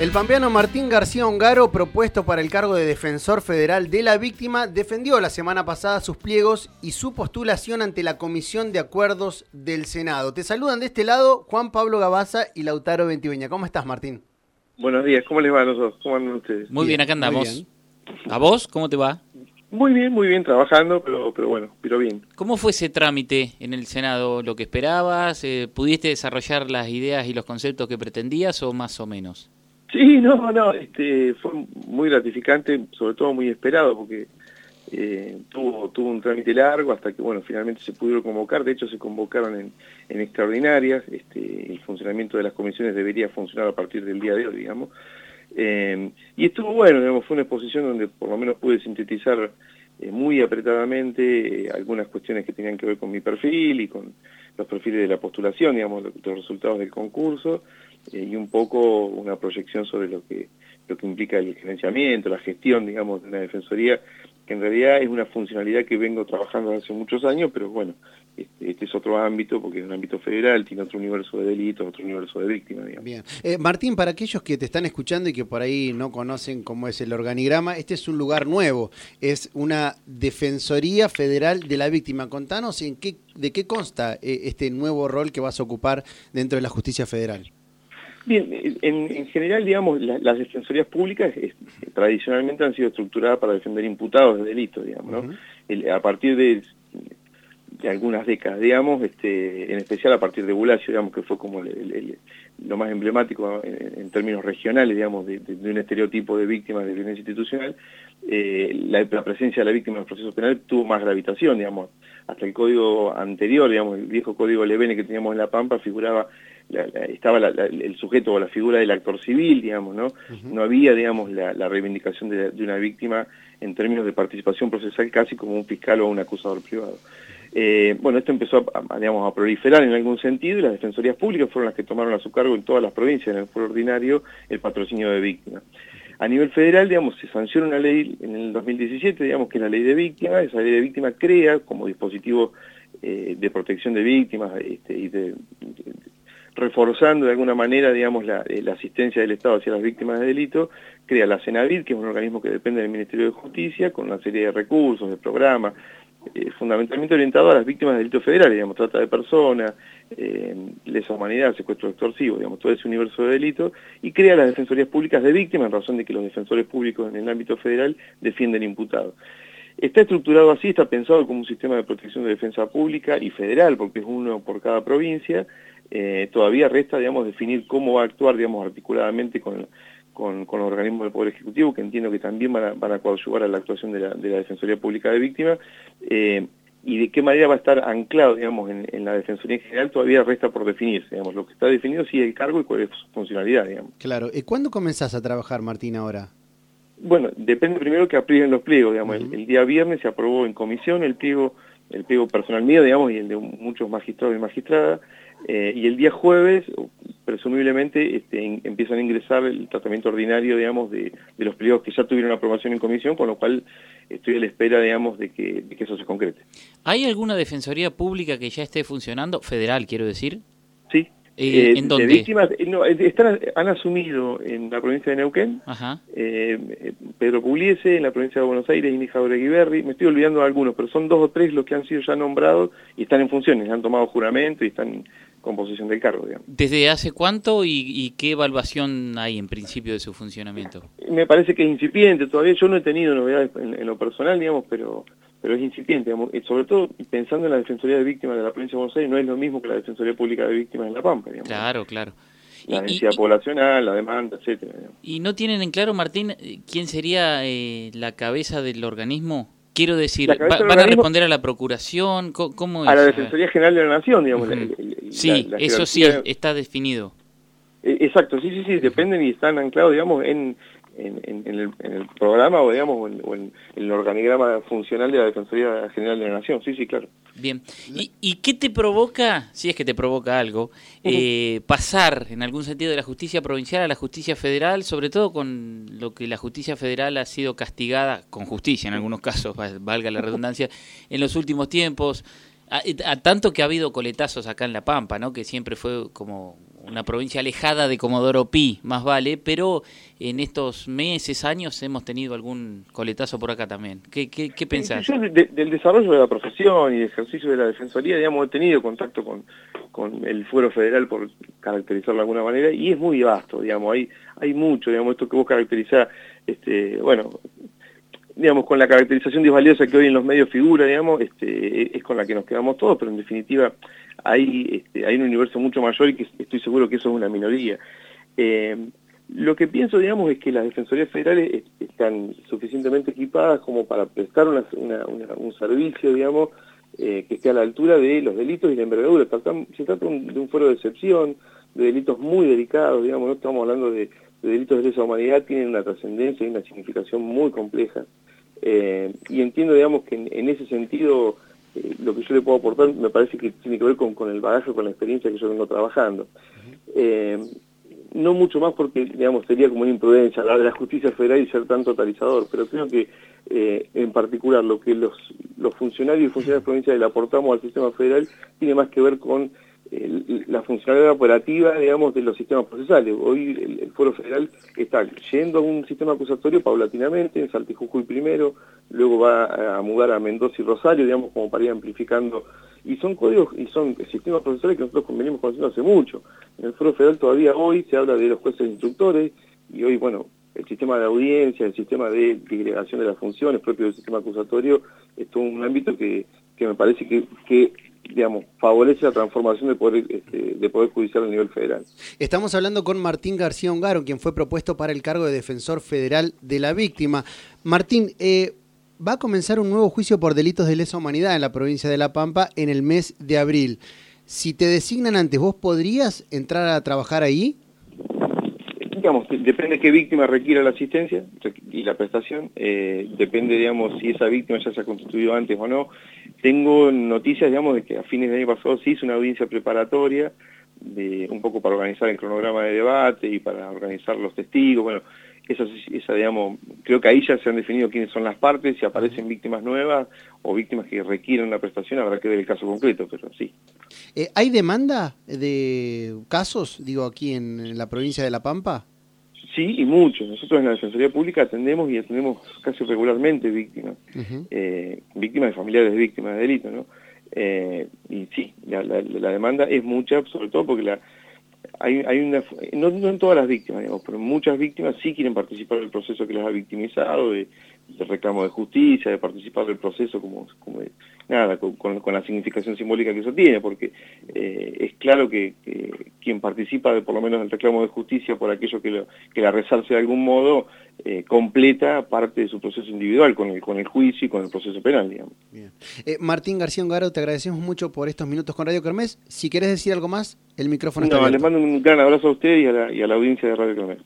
El pampeano Martín García Ongaro, propuesto para el cargo de defensor federal de la víctima, defendió la semana pasada sus pliegos y su postulación ante la Comisión de Acuerdos del Senado. Te saludan de este lado Juan Pablo Gabaza y Lautaro Ventiveña. ¿Cómo estás, Martín? Buenos días, ¿cómo les va a los dos? ¿Cómo andan ustedes? Muy bien, acá andamos. ¿A vos? ¿Cómo te va? Muy bien, muy bien, trabajando, pero, pero bueno, pero bien. ¿Cómo fue ese trámite en el Senado? ¿Lo que esperabas? Eh, ¿Pudiste desarrollar las ideas y los conceptos que pretendías o más o menos? Sí, no, no, este, fue muy gratificante, sobre todo muy esperado, porque eh, tuvo, tuvo un trámite largo hasta que, bueno, finalmente se pudieron convocar, de hecho se convocaron en, en extraordinarias, este, el funcionamiento de las comisiones debería funcionar a partir del día de hoy, digamos, eh, y estuvo bueno, digamos, fue una exposición donde por lo menos pude sintetizar eh, muy apretadamente eh, algunas cuestiones que tenían que ver con mi perfil y con los perfiles de la postulación, digamos, los resultados del concurso, eh, y un poco una proyección sobre lo que, lo que implica el gerenciamiento, la gestión, digamos, de una defensoría, que en realidad es una funcionalidad que vengo trabajando hace muchos años, pero bueno, este, este, es otro ámbito, porque es un ámbito federal, tiene otro universo de delitos, otro universo de víctimas, digamos. Bien. Eh, Martín, para aquellos que te están escuchando y que por ahí no conocen cómo es el organigrama, este es un lugar nuevo, es una Defensoría Federal de la Víctima. Contanos en qué, de qué consta eh, este nuevo rol que vas a ocupar dentro de la justicia federal. Bien, en, en general, digamos, la, las defensorías públicas es, tradicionalmente han sido estructuradas para defender imputados de delitos, digamos, ¿no? Uh -huh. el, a partir de, de, algunas décadas, digamos, este, en especial a partir de Bulacio, digamos, que fue como el, el, lo más emblemático en, en, términos regionales, digamos, de, de, un estereotipo de víctimas de violencia institucional, eh, la, la, presencia de la víctima en el proceso penal tuvo más gravitación, digamos, hasta el código anterior, digamos, el viejo código Levene que teníamos en La Pampa figuraba la, la, estaba la, el sujeto o la figura del actor civil, digamos, ¿no? Uh -huh. No había, digamos, la, reivindicación de, de, una víctima en términos de participación procesal casi como un fiscal o un acusador privado. Eh, bueno, esto empezó a, a, digamos, a proliferar en algún sentido y las defensorías públicas fueron las que tomaron a su cargo en todas las provincias, en el foro ordinario, el patrocinio de víctimas. A nivel federal, digamos, se sanciona una ley en el 2017, digamos, que es la ley de víctimas. Esa ley de víctimas crea como dispositivo eh, de protección de víctimas este, y de, reforzando de alguna manera, digamos, la, eh, la, asistencia del Estado hacia las víctimas de delito, crea la CENAVID, que es un organismo que depende del Ministerio de Justicia, con una serie de recursos, de programas, eh, fundamentalmente orientado a las víctimas de delitos federales, digamos, trata de personas, eh, lesa humanidad, secuestro extorsivo, digamos, todo ese universo de delitos, y crea las defensorías públicas de víctimas en razón de que los defensores públicos en el ámbito federal defienden imputados. Está estructurado así, está pensado como un sistema de protección de defensa pública y federal, porque es uno por cada provincia, eh, todavía resta, digamos, definir cómo va a actuar, digamos, articuladamente con, con, con los organismos del Poder Ejecutivo, que entiendo que también van a, van a coadyuvar a la actuación de la, de la Defensoría Pública de Víctimas, eh, y de qué manera va a estar anclado, digamos, en, en, la Defensoría en general, todavía resta por definirse, digamos, lo que está definido sí el cargo y cuál es su funcionalidad, digamos. Claro, ¿y cuándo comenzás a trabajar, Martín, ahora? Bueno, depende primero que aprueben los pliegos, digamos, uh -huh. el, el día viernes se aprobó en comisión el pliego, el pliego personal mío, digamos, y el de muchos magistrados y magistradas, eh, y el día jueves, presumiblemente, este, empiezan a ingresar el tratamiento ordinario, digamos, de, de, los pliegos que ya tuvieron aprobación en comisión, con lo cual estoy a la espera, digamos, de que, de que eso se concrete. ¿Hay alguna defensoría pública que ya esté funcionando, federal, quiero decir? Sí. Eh, ¿En dónde? De víctimas, eh, no, están, han asumido en la provincia de Neuquén, Ajá. Eh, Pedro Pugliese, en la provincia de Buenos Aires, Inija Oreguiberri, me estoy olvidando de algunos, pero son dos o tres los que han sido ya nombrados y están en funciones, han tomado juramento y están con posesión del cargo, digamos. ¿Desde hace cuánto y, y, qué evaluación hay en principio de su funcionamiento? Me parece que es incipiente, todavía yo no he tenido novedades en, en lo personal, digamos, pero pero es incipiente, digamos, sobre todo pensando en la Defensoría de Víctimas de la provincia de Buenos Aires, no es lo mismo que la Defensoría Pública de Víctimas en La Pampa, digamos. Claro, claro. La densidad poblacional, la demanda, etcétera. Digamos. ¿Y no tienen en claro, Martín, quién sería eh, la cabeza del organismo? Quiero decir, ¿van a responder a la Procuración? ¿Cómo es? A la Defensoría General de la Nación, digamos. Uh -huh. la, la, sí, la, eso sí, está definido. Eh, exacto, sí, sí, sí, dependen y están anclados, digamos, en, en, en, el, en, el, programa o digamos o en, o en, el organigrama funcional de la Defensoría General de la Nación, sí, sí, claro. Bien, ¿y, y qué te provoca, si es que te provoca algo, uh -huh. eh, pasar en algún sentido de la justicia provincial a la justicia federal, sobre todo con lo que la justicia federal ha sido castigada, con justicia en algunos casos, valga la redundancia, en los últimos tiempos? A, a, tanto que ha habido coletazos acá en La Pampa, ¿no? Que siempre fue como una provincia alejada de Comodoro Pi, más vale, pero en estos meses, años, hemos tenido algún coletazo por acá también. ¿Qué, qué, qué pensás? Yo del desarrollo de la profesión y ejercicio de la defensoría, digamos, he tenido contacto con, con el fuero federal, por caracterizarlo de alguna manera, y es muy vasto, digamos, hay, hay mucho, digamos, esto que vos caracterizás, este, bueno, digamos, con la caracterización disvaliosa que hoy en los medios figura, digamos, este, es con la que nos quedamos todos, pero en definitiva hay, este, hay un universo mucho mayor y que estoy seguro que eso es una minoría. Eh, lo que pienso, digamos, es que las defensorías federales están suficientemente equipadas como para prestar un servicio, digamos, eh, que esté a la altura de los delitos y la envergadura. Se trata de un foro de excepción, de delitos muy delicados, digamos, no estamos hablando de, delitos de lesa humanidad, tienen una trascendencia y una significación muy compleja. Eh, y entiendo, digamos, que en, ese sentido eh, lo que yo le puedo aportar me parece que tiene que ver con, con el bagaje, con la experiencia que yo vengo trabajando. No mucho más porque, digamos, sería como una imprudencia hablar de la justicia federal y ser tan totalizador, pero creo que eh, en particular lo que los, los funcionarios y funcionarias provinciales le aportamos al sistema federal tiene más que ver con la funcionalidad operativa, digamos, de los sistemas procesales. Hoy el, Foro Federal está yendo a un sistema acusatorio paulatinamente, en Saltijujuy primero, luego va a mudar a Mendoza y Rosario, digamos, como para ir amplificando y son códigos y son sistemas procesales que nosotros venimos conociendo hace mucho. En el Foro Federal todavía hoy se habla de los jueces instructores y hoy, bueno, el sistema de audiencia, el sistema de disgregación de las funciones propio del sistema acusatorio es todo un ámbito que, que me parece que, que digamos, favorece la transformación del poder, este, de poder judicial a nivel federal. Estamos hablando con Martín García Ongaro, quien fue propuesto para el cargo de defensor federal de la víctima. Martín, eh, va a comenzar un nuevo juicio por delitos de lesa humanidad en la provincia de La Pampa en el mes de abril. Si te designan antes, ¿vos podrías entrar a trabajar ahí? Digamos, depende de qué víctima requiera la asistencia y la prestación. Eh, depende, digamos, si esa víctima ya se ha constituido antes o no. Tengo noticias, digamos, de que a fines del año pasado se hizo una audiencia preparatoria, de, un poco para organizar el cronograma de debate y para organizar los testigos. Bueno, esa, esa, digamos, creo que ahí ya se han definido quiénes son las partes, si aparecen víctimas nuevas o víctimas que requieren la prestación, habrá que ver el caso concreto, pero sí. Eh, ¿Hay demanda de casos, digo, aquí en, la provincia de La Pampa? Sí, y muchos. Nosotros en la Defensoría Pública atendemos y atendemos casi regularmente víctimas, eh, víctimas de familiares de víctimas de delito, ¿no? Eh, y sí, la, la demanda es mucha, sobre todo porque la hay, hay una, no, en todas las víctimas, digamos, pero muchas víctimas sí quieren participar del proceso que les ha victimizado, de, reclamo de justicia, de participar del proceso como, como nada, con, con, la significación simbólica que eso tiene, porque eh, es claro que, quien participa de, por lo menos del reclamo de justicia por aquello que, lo, que la resarce de algún modo, eh, completa parte de su proceso individual con el, con el juicio y con el proceso penal, digamos. Bien. Eh, Martín García Ongaro, te agradecemos mucho por estos minutos con Radio Kermés. Si querés decir algo más, el micrófono está no, les mando un gran abrazo a usted y a la, y a la audiencia de Radio Kermés.